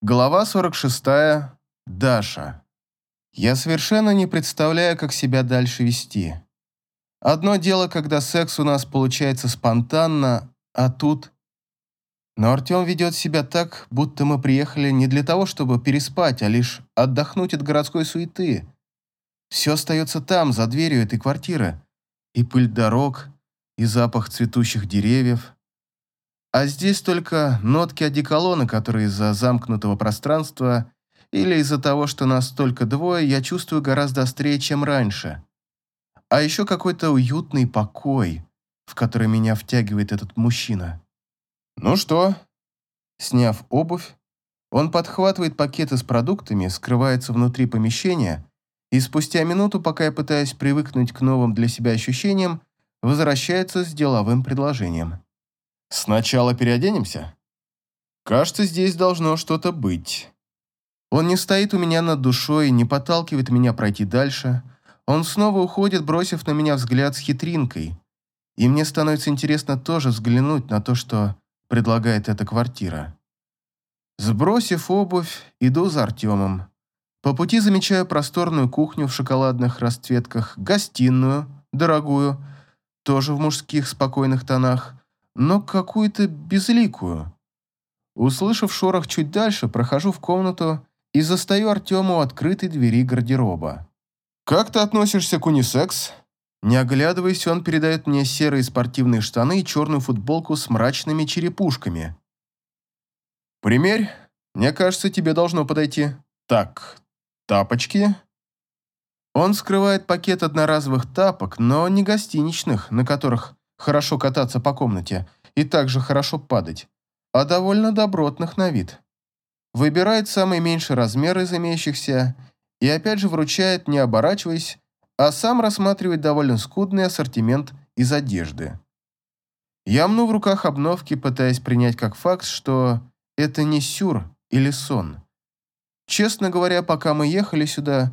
Глава 46. Даша. Я совершенно не представляю, как себя дальше вести. Одно дело, когда секс у нас получается спонтанно, а тут... Но Артем ведет себя так, будто мы приехали не для того, чтобы переспать, а лишь отдохнуть от городской суеты. Все остается там, за дверью этой квартиры. И пыль дорог, и запах цветущих деревьев. А здесь только нотки одеколона, которые из-за замкнутого пространства или из-за того, что нас только двое, я чувствую гораздо острее, чем раньше. А еще какой-то уютный покой, в который меня втягивает этот мужчина. «Ну что?» Сняв обувь, он подхватывает пакеты с продуктами, скрывается внутри помещения, и спустя минуту, пока я пытаюсь привыкнуть к новым для себя ощущениям, возвращается с деловым предложением. Сначала переоденемся? Кажется, здесь должно что-то быть. Он не стоит у меня над душой, не подталкивает меня пройти дальше. Он снова уходит, бросив на меня взгляд с хитринкой. И мне становится интересно тоже взглянуть на то, что предлагает эта квартира. Сбросив обувь, иду за Артемом. По пути замечаю просторную кухню в шоколадных расцветках, гостиную, дорогую, тоже в мужских спокойных тонах, но какую-то безликую. Услышав шорох чуть дальше, прохожу в комнату и застаю Артема у открытой двери гардероба. «Как ты относишься к унисекс?» Не оглядываясь, он передает мне серые спортивные штаны и черную футболку с мрачными черепушками. «Примерь. Мне кажется, тебе должно подойти. Так, тапочки». Он скрывает пакет одноразовых тапок, но не гостиничных, на которых хорошо кататься по комнате и также хорошо падать, а довольно добротных на вид. Выбирает самый меньший размер из имеющихся и опять же вручает, не оборачиваясь, а сам рассматривает довольно скудный ассортимент из одежды. Я мну в руках обновки, пытаясь принять как факт, что это не сюр или сон. Честно говоря, пока мы ехали сюда,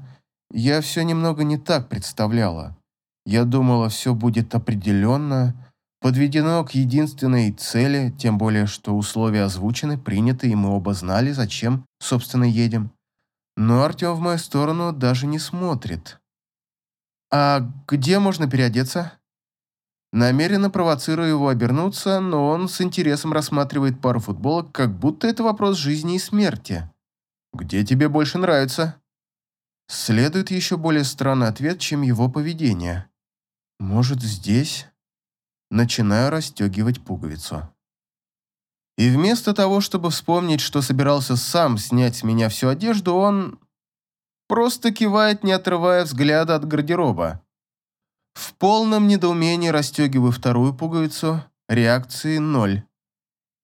я все немного не так представляла. Я думала, все будет определенно, подведено к единственной цели, тем более, что условия озвучены, приняты, и мы оба знали, зачем, собственно, едем. Но Артем в мою сторону даже не смотрит. «А где можно переодеться?» Намеренно провоцирую его обернуться, но он с интересом рассматривает пару футболок, как будто это вопрос жизни и смерти. «Где тебе больше нравится?» Следует еще более странный ответ, чем его поведение. Может, здесь? Начинаю расстегивать пуговицу. И вместо того, чтобы вспомнить, что собирался сам снять с меня всю одежду, он просто кивает, не отрывая взгляда от гардероба. В полном недоумении расстегиваю вторую пуговицу, реакции ноль.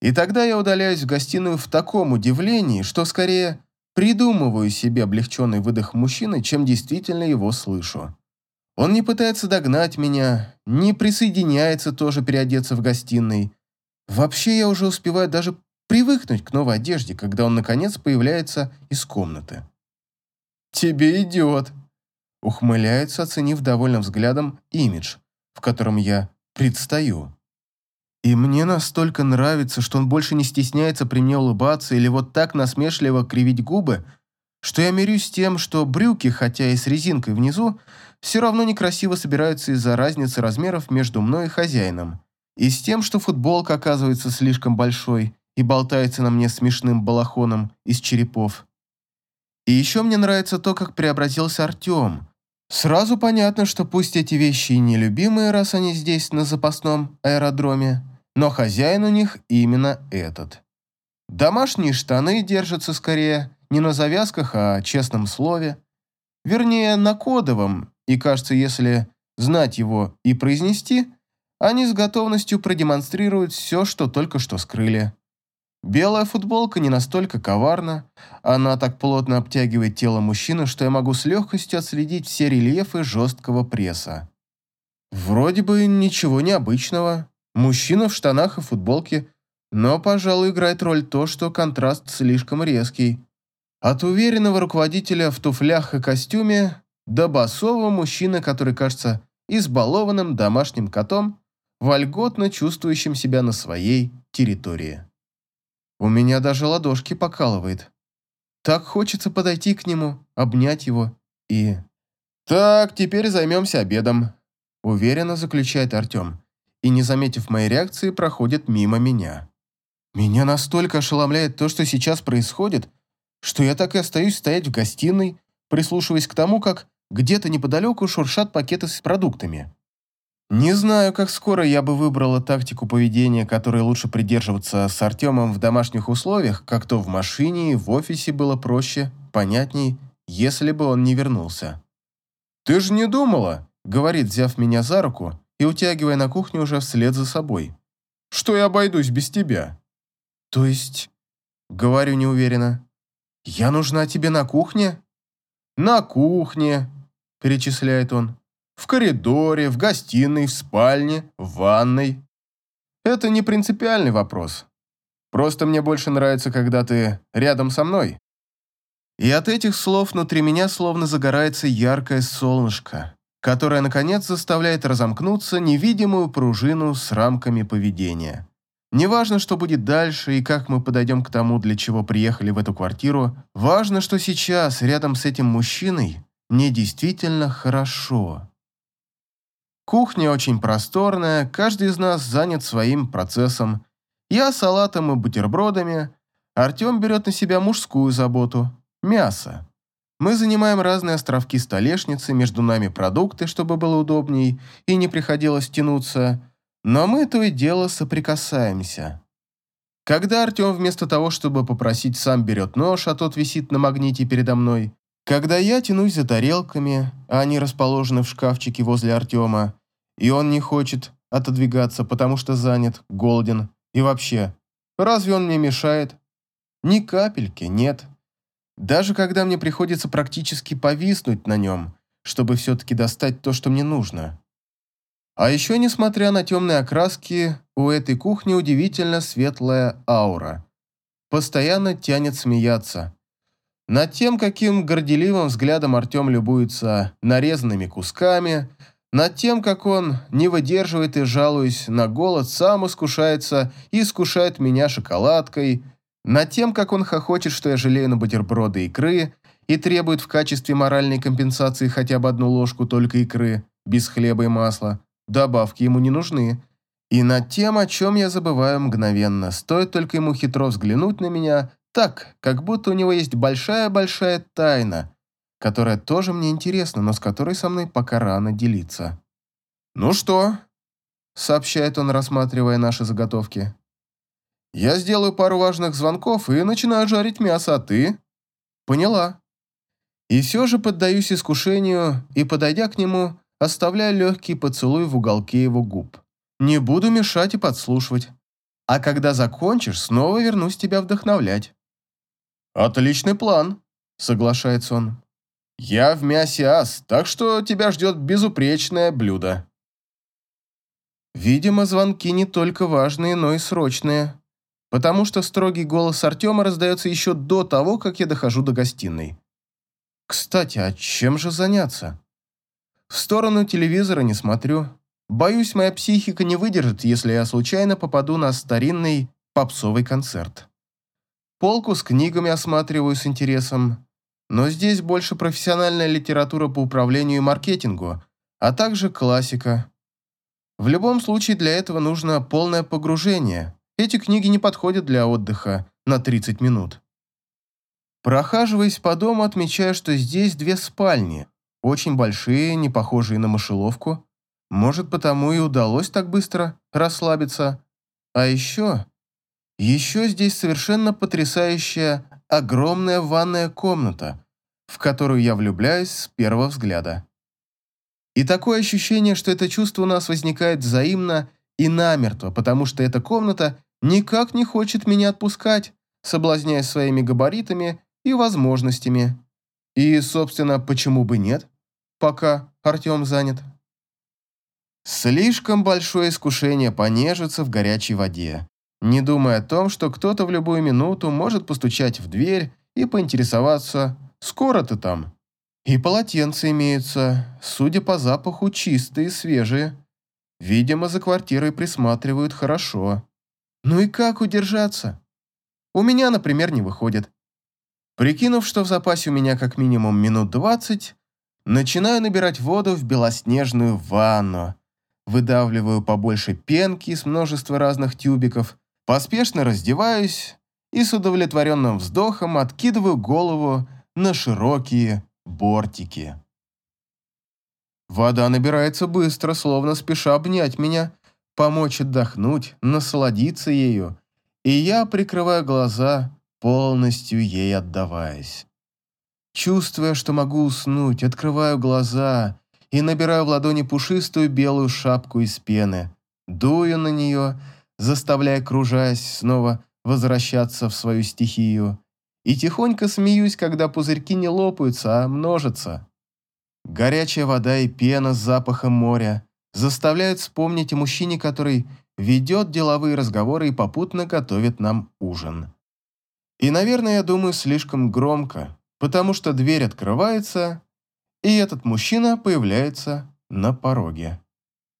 И тогда я удаляюсь в гостиную в таком удивлении, что скорее придумываю себе облегченный выдох мужчины, чем действительно его слышу. Он не пытается догнать меня, не присоединяется тоже переодеться в гостиной. Вообще я уже успеваю даже привыкнуть к новой одежде, когда он наконец появляется из комнаты. «Тебе идет», — ухмыляется, оценив довольным взглядом имидж, в котором я предстаю. И мне настолько нравится, что он больше не стесняется при мне улыбаться или вот так насмешливо кривить губы, что я мирюсь с тем, что брюки, хотя и с резинкой внизу, все равно некрасиво собираются из-за разницы размеров между мной и хозяином. И с тем, что футболка оказывается слишком большой и болтается на мне смешным балахоном из черепов. И еще мне нравится то, как преобразился Артем. Сразу понятно, что пусть эти вещи и нелюбимые, раз они здесь, на запасном аэродроме, но хозяин у них именно этот. Домашние штаны держатся скорее не на завязках, а честном слове. Вернее, на кодовом, и кажется, если знать его и произнести, они с готовностью продемонстрируют все, что только что скрыли. Белая футболка не настолько коварна, она так плотно обтягивает тело мужчины, что я могу с легкостью отследить все рельефы жесткого пресса. Вроде бы ничего необычного. Мужчина в штанах и футболке, но, пожалуй, играет роль то, что контраст слишком резкий. От уверенного руководителя в туфлях и костюме до мужчины, который кажется избалованным домашним котом, вольготно чувствующим себя на своей территории. У меня даже ладошки покалывает. Так хочется подойти к нему, обнять его и... «Так, теперь займемся обедом», — уверенно заключает Артем. И, не заметив моей реакции, проходит мимо меня. Меня настолько ошеломляет то, что сейчас происходит, что я так и остаюсь стоять в гостиной, прислушиваясь к тому, как где-то неподалеку шуршат пакеты с продуктами. Не знаю, как скоро я бы выбрала тактику поведения, которой лучше придерживаться с Артемом в домашних условиях, как то в машине и в офисе было проще, понятней, если бы он не вернулся. «Ты же не думала?» — говорит, взяв меня за руку и утягивая на кухню уже вслед за собой. «Что я обойдусь без тебя?» «То есть...» — говорю неуверенно. «Я нужна тебе на кухне?» «На кухне», перечисляет он. В коридоре, в гостиной, в спальне, в ванной. Это не принципиальный вопрос. Просто мне больше нравится, когда ты рядом со мной. И от этих слов внутри меня словно загорается яркое солнышко, которое, наконец, заставляет разомкнуться невидимую пружину с рамками поведения. Неважно, что будет дальше и как мы подойдем к тому, для чего приехали в эту квартиру, важно, что сейчас, рядом с этим мужчиной, мне действительно хорошо. Кухня очень просторная, каждый из нас занят своим процессом. Я салатом и бутербродами, Артем берет на себя мужскую заботу – мясо. Мы занимаем разные островки столешницы, между нами продукты, чтобы было удобней и не приходилось тянуться, но мы то и дело соприкасаемся. Когда Артем вместо того, чтобы попросить, сам берет нож, а тот висит на магните передо мной, когда я тянусь за тарелками, а они расположены в шкафчике возле Артема, и он не хочет отодвигаться, потому что занят, голоден, и вообще, разве он мне мешает? Ни капельки, нет. Даже когда мне приходится практически повиснуть на нем, чтобы все-таки достать то, что мне нужно. А еще, несмотря на темные окраски, у этой кухни удивительно светлая аура. Постоянно тянет смеяться. Над тем, каким горделивым взглядом Артем любуется нарезанными кусками, над тем, как он не выдерживает и, жалуясь на голод, сам искушается и искушает меня шоколадкой, над тем, как он хохочет, что я жалею на бутерброды икры и требует в качестве моральной компенсации хотя бы одну ложку только икры, без хлеба и масла. Добавки ему не нужны. И над тем, о чем я забываю мгновенно, стоит только ему хитро взглянуть на меня, так, как будто у него есть большая-большая тайна, которая тоже мне интересна, но с которой со мной пока рано делиться. «Ну что?» — сообщает он, рассматривая наши заготовки. «Я сделаю пару важных звонков и начинаю жарить мясо, а ты?» «Поняла». И все же поддаюсь искушению и, подойдя к нему, оставляю легкий поцелуй в уголке его губ. Не буду мешать и подслушивать. А когда закончишь, снова вернусь тебя вдохновлять. «Отличный план», — соглашается он. «Я в мясе ас, так что тебя ждет безупречное блюдо». Видимо, звонки не только важные, но и срочные, потому что строгий голос Артема раздается еще до того, как я дохожу до гостиной. Кстати, а чем же заняться? В сторону телевизора не смотрю. Боюсь, моя психика не выдержит, если я случайно попаду на старинный попсовый концерт. Полку с книгами осматриваю с интересом, но здесь больше профессиональная литература по управлению и маркетингу, а также классика. В любом случае для этого нужно полное погружение. Эти книги не подходят для отдыха на 30 минут. Прохаживаясь по дому, отмечаю, что здесь две спальни, очень большие, не похожие на мышеловку. Может, потому и удалось так быстро расслабиться. А еще еще здесь совершенно потрясающая огромная ванная комната, в которую я влюбляюсь с первого взгляда. И такое ощущение, что это чувство у нас возникает взаимно и намертво, потому что эта комната никак не хочет меня отпускать, соблазняя своими габаритами и возможностями. И, собственно, почему бы нет, пока Артем занят. Слишком большое искушение понежиться в горячей воде не думая о том, что кто-то в любую минуту может постучать в дверь и поинтересоваться, скоро ты там. И полотенца имеются, судя по запаху, чистые, свежие. Видимо, за квартирой присматривают хорошо. Ну и как удержаться? У меня, например, не выходит. Прикинув, что в запасе у меня как минимум минут двадцать, начинаю набирать воду в белоснежную ванну, выдавливаю побольше пенки из множества разных тюбиков, поспешно раздеваюсь и с удовлетворенным вздохом откидываю голову на широкие бортики. Вода набирается быстро, словно спеша обнять меня, помочь отдохнуть, насладиться ею, и я прикрываю глаза, полностью ей отдаваясь. Чувствуя, что могу уснуть, открываю глаза и набираю в ладони пушистую белую шапку из пены, дую на нее, заставляя, кружась, снова возвращаться в свою стихию, и тихонько смеюсь, когда пузырьки не лопаются, а множатся. Горячая вода и пена с запахом моря заставляют вспомнить о мужчине, который ведет деловые разговоры и попутно готовит нам ужин. И, наверное, я думаю слишком громко, потому что дверь открывается, и этот мужчина появляется на пороге.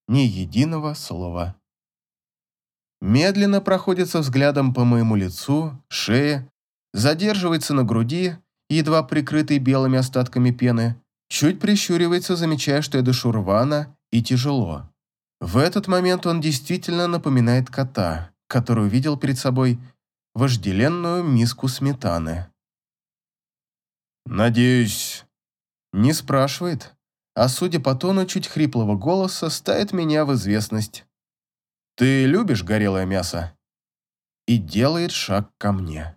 Ни единого слова. Медленно проходится взглядом по моему лицу, шее, задерживается на груди, едва прикрытой белыми остатками пены, чуть прищуривается, замечая, что я дышу рвано и тяжело. В этот момент он действительно напоминает кота, который увидел перед собой вожделенную миску сметаны. «Надеюсь...» Не спрашивает, а судя по тону чуть хриплого голоса, ставит меня в известность. «Ты любишь горелое мясо?» И делает шаг ко мне.